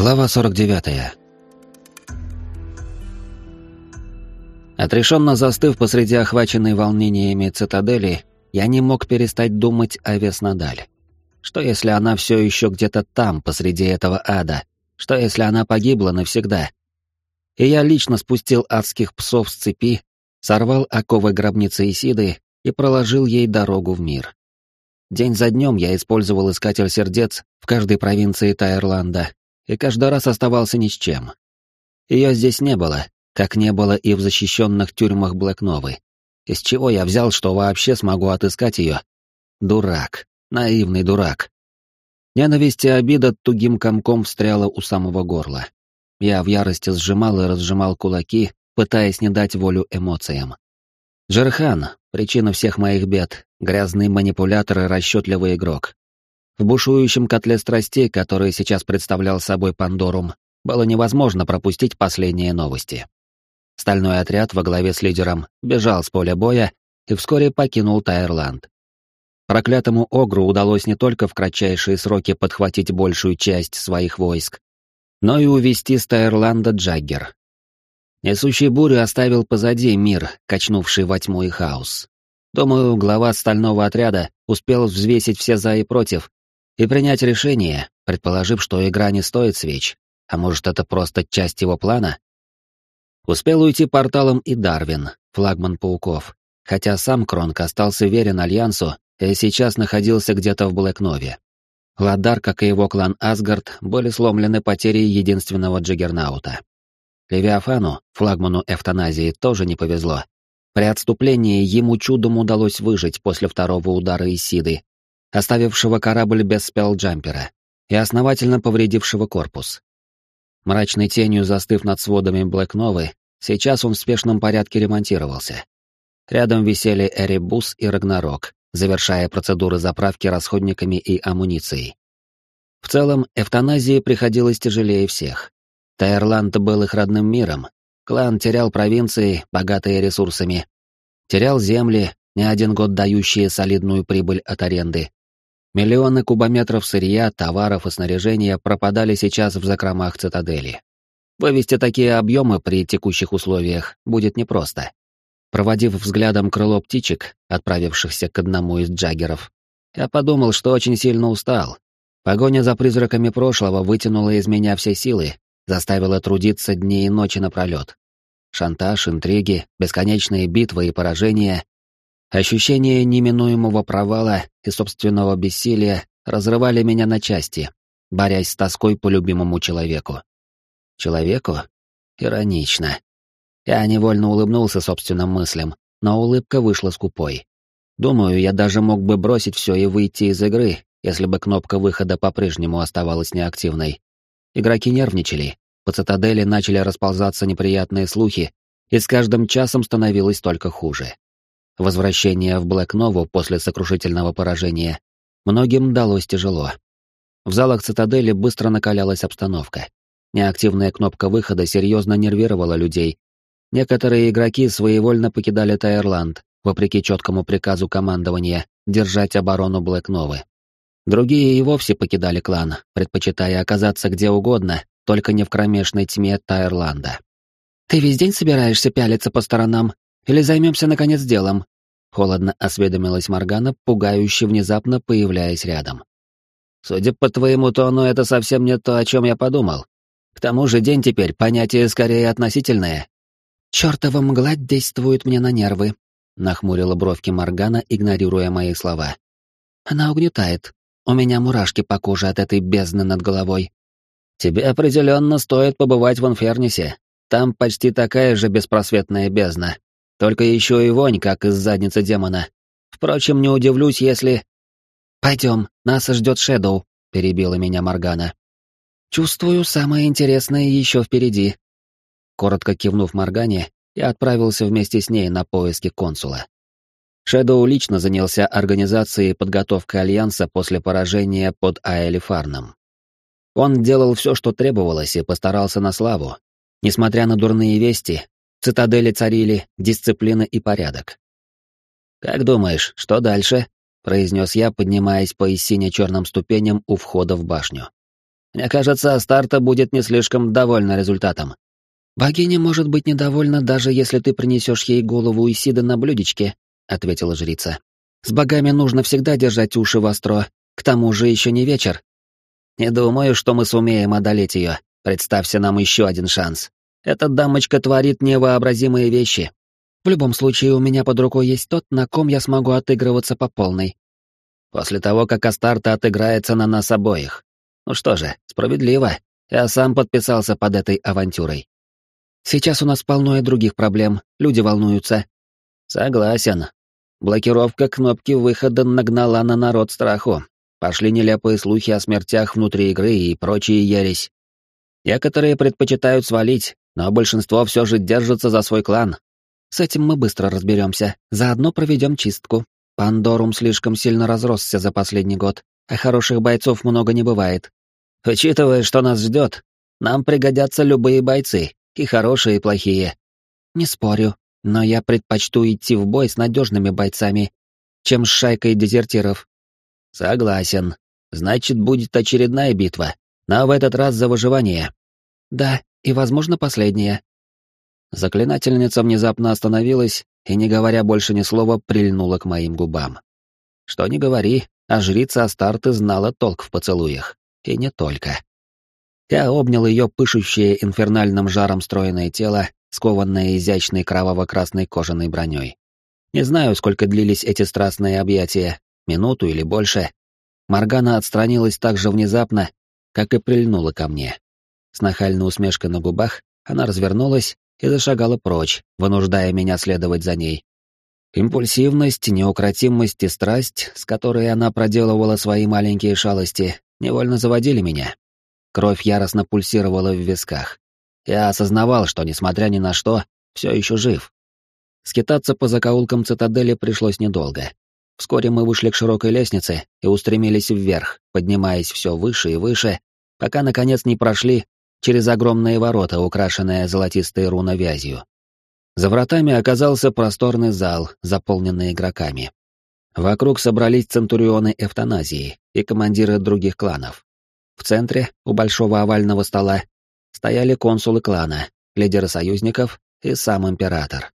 Глава 49. Отрешенно застыв посреди охваченной волнениями цитадели, я не мог перестать думать о Веснадаль. Что если она все еще где-то там, посреди этого ада? Что если она погибла навсегда? И я лично спустил адских псов с цепи, сорвал оковы гробницы Исиды и проложил ей дорогу в мир. День за днем я использовал искатель сердец в каждой провинции Тайрланда и каждый раз оставался ни с чем. Ее здесь не было, как не было и в защищенных тюрьмах Блэкновы. Из чего я взял, что вообще смогу отыскать ее? Дурак, наивный дурак. Ненависть и обида тугим комком встряла у самого горла. Я в ярости сжимал и разжимал кулаки, пытаясь не дать волю эмоциям. Джерхан — причина всех моих бед, грязный манипулятор и расчетливый игрок. В бушующем котле страстей, который сейчас представлял собой Пандорум, было невозможно пропустить последние новости. Стальной отряд во главе с лидером бежал с поля боя и вскоре покинул Тайрланд. Проклятому Огру удалось не только в кратчайшие сроки подхватить большую часть своих войск, но и увести с Тайрланда Джаггер. Несущий бурю оставил позади мир, качнувший во тьму и хаос. Думаю, глава стального отряда успел взвесить все за и против и принять решение, предположив, что игра не стоит свеч, а может это просто часть его плана? Успел уйти порталом и Дарвин, флагман пауков, хотя сам Кронк остался верен Альянсу и сейчас находился где-то в Блэкнове. Ладар, как и его клан Асгард, были сломлены потерей единственного Джиггернаута. Левиафану, флагману эвтаназии, тоже не повезло. При отступлении ему чудом удалось выжить после второго удара Исиды, оставившего корабль без спеллджампера и основательно повредившего корпус. Мрачной тенью застыв над сводами Блэкновы, сейчас он в спешном порядке ремонтировался. Рядом висели Эребус и Рагнарок, завершая процедуры заправки расходниками и амуницией. В целом, эвтаназии приходилось тяжелее всех. Тайрланд был их родным миром, клан терял провинции, богатые ресурсами, терял земли, не один год дающие солидную прибыль от аренды, Миллионы кубометров сырья, товаров и снаряжения пропадали сейчас в закромах цитадели. Вывести такие объемы при текущих условиях будет непросто. Проводив взглядом крыло птичек, отправившихся к одному из джаггеров, я подумал, что очень сильно устал. Погоня за призраками прошлого вытянула из меня все силы, заставила трудиться дни и ночи напролет. Шантаж, интриги, бесконечные битвы и поражения Ощущение неминуемого провала и собственного бессилия разрывали меня на части, борясь с тоской по любимому человеку. Человеку? Иронично. Я невольно улыбнулся собственным мыслям, но улыбка вышла скупой. Думаю, я даже мог бы бросить все и выйти из игры, если бы кнопка выхода по-прежнему оставалась неактивной. Игроки нервничали, по цитадели начали расползаться неприятные слухи, и с каждым часом становилось только хуже. Возвращение в Блэк-Нову после сокрушительного поражения многим далось тяжело. В залах цитадели быстро накалялась обстановка. Неактивная кнопка выхода серьезно нервировала людей. Некоторые игроки своевольно покидали Тайрланд, вопреки четкому приказу командования держать оборону Блэк-Новы. Другие и вовсе покидали клан, предпочитая оказаться где угодно, только не в кромешной тьме Тайрланда. «Ты весь день собираешься пялиться по сторонам? Или займемся, наконец, делом?» Холодно осведомилась Моргана, пугающе внезапно появляясь рядом. «Судя по твоему тону, это совсем не то, о чем я подумал. К тому же день теперь понятие скорее относительное». «Чёртова мгла действует мне на нервы», — нахмурила бровки Моргана, игнорируя мои слова. «Она угнетает. У меня мурашки по коже от этой бездны над головой». «Тебе определенно стоит побывать в Инфернисе. Там почти такая же беспросветная бездна, только еще и вонь, как из задницы демона. Впрочем, не удивлюсь, если... «Пойдем, нас ждет Шэдоу», — перебила меня Моргана. «Чувствую, самое интересное еще впереди». Коротко кивнув Моргане, я отправился вместе с ней на поиски консула. Шэдоу лично занялся организацией подготовкой Альянса после поражения под Аэлифарном. Он делал все, что требовалось, и постарался на славу. Несмотря на дурные вести, цитадели царили дисциплина и порядок. «Как думаешь, что дальше?» — произнес я, поднимаясь по сине-черным ступеням у входа в башню. Мне кажется, Астарта будет не слишком довольна результатом. «Богиня может быть недовольна, даже если ты принесешь ей голову Исида на блюдечке», — ответила жрица. «С богами нужно всегда держать уши востро, к тому же еще не вечер». «Не думаю, что мы сумеем одолеть ее. Представься нам еще один шанс. Эта дамочка творит невообразимые вещи». «В любом случае, у меня под рукой есть тот, на ком я смогу отыгрываться по полной». «После того, как Астарта отыграется на нас обоих. Ну что же, справедливо. Я сам подписался под этой авантюрой. Сейчас у нас полно и других проблем, люди волнуются. Согласен. Блокировка кнопки выхода нагнала на народ страху. Пошли нелепые слухи о смертях внутри игры и прочие ересь. Некоторые предпочитают свалить, но большинство все же держится за свой клан. С этим мы быстро разберемся. Заодно проведем чистку. Пандорум слишком сильно разросся за последний год, а хороших бойцов много не бывает. Учитывая, что нас ждет, нам пригодятся любые бойцы, и хорошие, и плохие. Не спорю, но я предпочту идти в бой с надежными бойцами, чем с шайкой дезертиров. Согласен. Значит, будет очередная битва, но в этот раз за выживание. Да, и, возможно, последняя. Заклинательница внезапно остановилась и, не говоря больше ни слова, прильнула к моим губам. Что ни говори, а жрица Астарты знала толк в поцелуях. И не только. Я обнял ее пышущее инфернальным жаром стройное тело, скованное изящной кроваво-красной кожаной броней. Не знаю, сколько длились эти страстные объятия, минуту или больше. Моргана отстранилась так же внезапно, как и прильнула ко мне. С нахальной усмешкой на губах она развернулась и зашагала прочь, вынуждая меня следовать за ней. Импульсивность, неукротимость и страсть, с которой она проделывала свои маленькие шалости, невольно заводили меня. Кровь яростно пульсировала в висках. Я осознавал, что, несмотря ни на что, все еще жив. Скитаться по закоулкам цитадели пришлось недолго. Вскоре мы вышли к широкой лестнице и устремились вверх, поднимаясь все выше и выше, пока, наконец, не прошли через огромные ворота, украшенные золотистой руновязью. За вратами оказался просторный зал, заполненный игроками. Вокруг собрались центурионы эвтаназии и командиры других кланов. В центре, у большого овального стола, стояли консулы клана, лидеры союзников и сам император.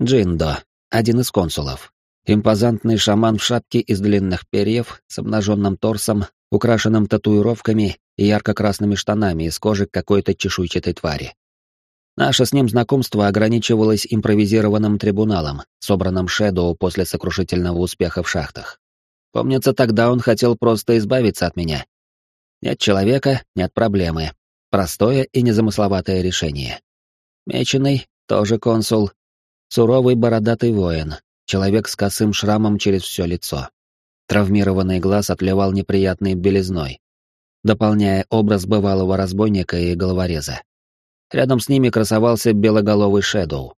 Джиндо, один из консулов. Импозантный шаман в шапке из длинных перьев, с обнаженным торсом, украшенным татуировками и ярко-красными штанами из кожи какой-то чешуйчатой твари. Наше с ним знакомство ограничивалось импровизированным трибуналом, собранным Шэдоу после сокрушительного успеха в шахтах. Помнится, тогда он хотел просто избавиться от меня, нет человека — нет проблемы. Простое и незамысловатое решение. Меченый, тоже консул. Суровый бородатый воин, человек с косым шрамом через все лицо. Травмированный глаз отливал неприятной белизной, дополняя образ бывалого разбойника и головореза. Рядом с ними красовался белоголовый Шэдоу.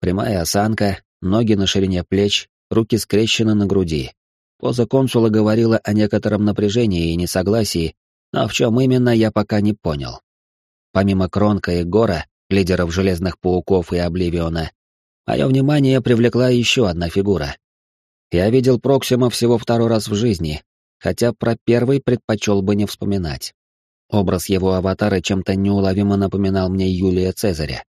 Прямая осанка, ноги на ширине плеч, руки скрещены на груди, Поза консула говорила о некотором напряжении и несогласии, но в чем именно я пока не понял. Помимо Кронка и Гора, лидеров Железных Пауков и Обливиона, мое внимание привлекла еще одна фигура. Я видел Проксима всего второй раз в жизни, хотя про первый предпочел бы не вспоминать. Образ его аватара чем-то неуловимо напоминал мне Юлия Цезаря.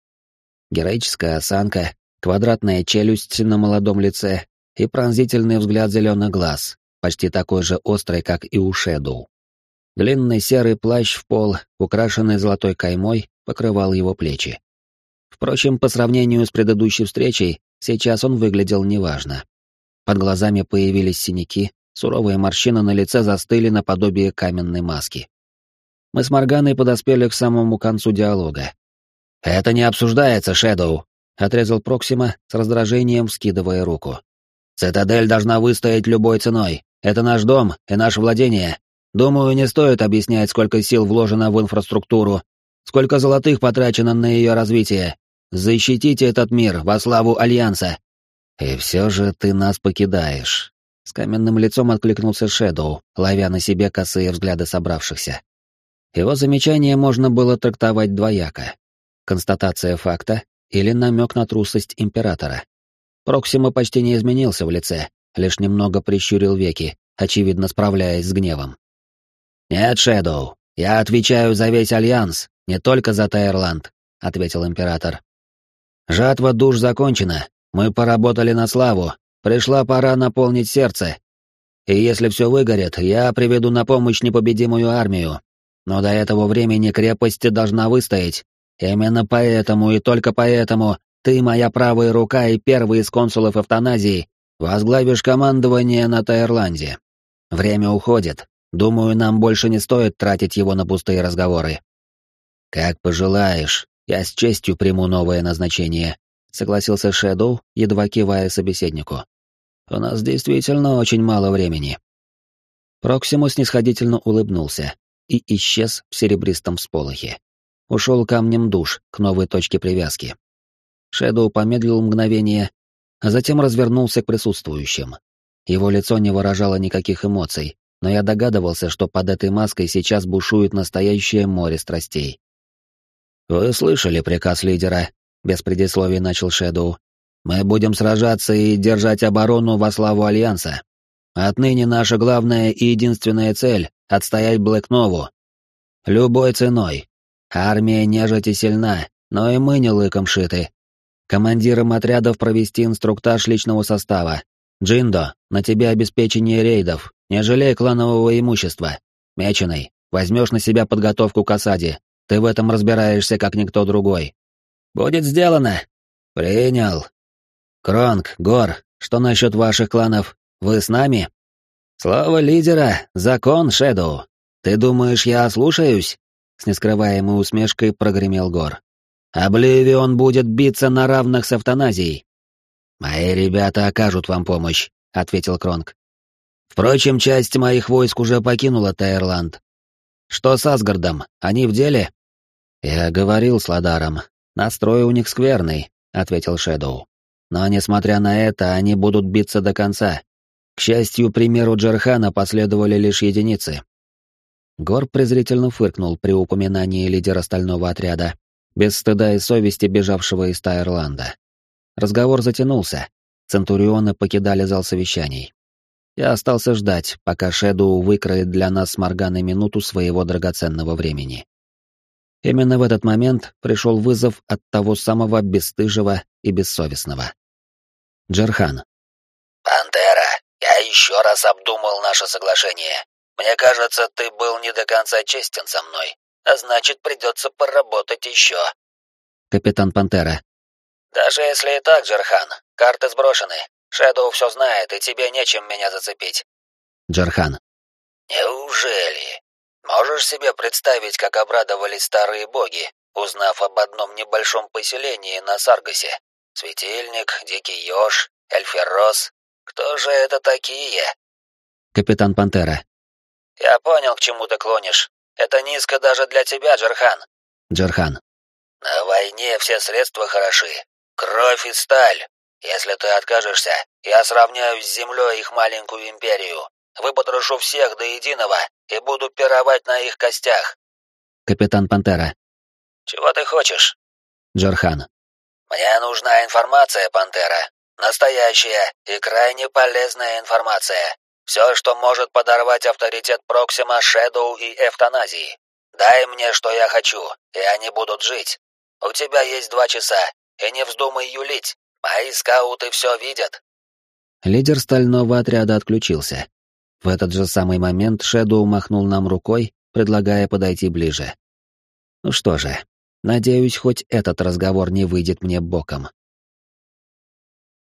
Героическая осанка, квадратная челюсть на молодом лице и пронзительный взгляд зеленых глаз, почти такой же острый, как и у Шэдоу. Длинный серый плащ в пол, украшенный золотой каймой, покрывал его плечи. Впрочем, по сравнению с предыдущей встречей, сейчас он выглядел неважно. Под глазами появились синяки, суровые морщины на лице застыли наподобие каменной маски. Мы с Морганой подоспели к самому концу диалога. «Это не обсуждается, Шэдоу», — отрезал Проксима с раздражением, скидывая руку. Цитадель должна выстоять любой ценой. Это наш дом и наше владение. Думаю, не стоит объяснять, сколько сил вложено в инфраструктуру, сколько золотых потрачено на ее развитие. Защитите этот мир во славу Альянса. И все же ты нас покидаешь. С каменным лицом откликнулся Шэдоу, ловя на себе косые взгляды собравшихся. Его замечание можно было трактовать двояко. Констатация факта или намек на трусость императора. Проксима почти не изменился в лице, лишь немного прищурил веки, очевидно справляясь с гневом. «Нет, Шэдоу, я отвечаю за весь Альянс, не только за Тайрланд», — ответил император. «Жатва душ закончена, мы поработали на славу, пришла пора наполнить сердце. И если все выгорит, я приведу на помощь непобедимую армию. Но до этого времени крепость должна выстоять. Именно поэтому и только поэтому ты, моя правая рука и первый из консулов эвтаназии, возглавишь командование на Таирланде. Время уходит. Думаю, нам больше не стоит тратить его на пустые разговоры. Как пожелаешь, я с честью приму новое назначение, согласился Шэдоу, едва кивая собеседнику. У нас действительно очень мало времени. Проксимус снисходительно улыбнулся и исчез в серебристом всполохе. Ушел камнем душ к новой точке привязки. Шэдоу помедлил мгновение, а затем развернулся к присутствующим. Его лицо не выражало никаких эмоций, но я догадывался, что под этой маской сейчас бушует настоящее море страстей. «Вы слышали приказ лидера?» — без предисловий начал Шэдоу. «Мы будем сражаться и держать оборону во славу Альянса. Отныне наша главная и единственная цель — отстоять Блэкнову. Любой ценой. Армия нежити сильна, но и мы не лыком шиты. Командирам отрядов провести инструктаж личного состава, Джиндо, на тебе обеспечение рейдов, не жалей кланового имущества. Меченый, возьмешь на себя подготовку к осаде. Ты в этом разбираешься, как никто другой. Будет сделано. Принял. Кронг, Гор, что насчет ваших кланов? Вы с нами? Слово лидера — закон, Шэдоу. Ты думаешь, я ослушаюсь? С нескрываемой усмешкой прогремел Гор. Обливион будет биться на равных с эвтаназией. «Мои ребята окажут вам помощь», — ответил Кронг. «Впрочем, часть моих войск уже покинула Тайрланд. Что с Асгардом? Они в деле?» «Я говорил с Ладаром. Настрой у них скверный», — ответил Шэдоу. «Но, несмотря на это, они будут биться до конца. К счастью, примеру Джерхана последовали лишь единицы». Гор презрительно фыркнул при упоминании лидера стального отряда, без стыда и совести бежавшего из Тайрланда. Разговор затянулся. Центурионы покидали зал совещаний. Я остался ждать, пока Шэдоу выкроет для нас с Морганой минуту своего драгоценного времени. Именно в этот момент пришел вызов от того самого бесстыжего и бессовестного. Джерхан. «Пантера, я еще раз обдумал наше соглашение. Мне кажется, ты был не до конца честен со мной, а значит, придется поработать еще». Капитан Пантера. «Даже если и так, Джерхан, карты сброшены. Шэдоу все знает, и тебе нечем меня зацепить». Джерхан. «Неужели? Можешь себе представить, как обрадовались старые боги, узнав об одном небольшом поселении на Саргасе? Светильник, Дикий Ёж, Эльферос. Кто же это такие?» Капитан Пантера. «Я понял, к чему ты клонишь. Это низко даже для тебя, Джерхан». Джерхан. «На войне все средства хороши, Кровь и сталь. Если ты откажешься, я сравняю с землей их маленькую империю. Выпотрошу всех до единого и буду пировать на их костях. Капитан Пантера. Чего ты хочешь? Джорхан. Мне нужна информация, Пантера. Настоящая и крайне полезная информация. Все, что может подорвать авторитет Проксима, Шэдоу и Эвтаназии. Дай мне, что я хочу, и они будут жить. У тебя есть два часа, и не вздумай юлить, мои скауты все видят. Лидер стального отряда отключился. В этот же самый момент Шэдоу махнул нам рукой, предлагая подойти ближе. Ну что же, надеюсь, хоть этот разговор не выйдет мне боком.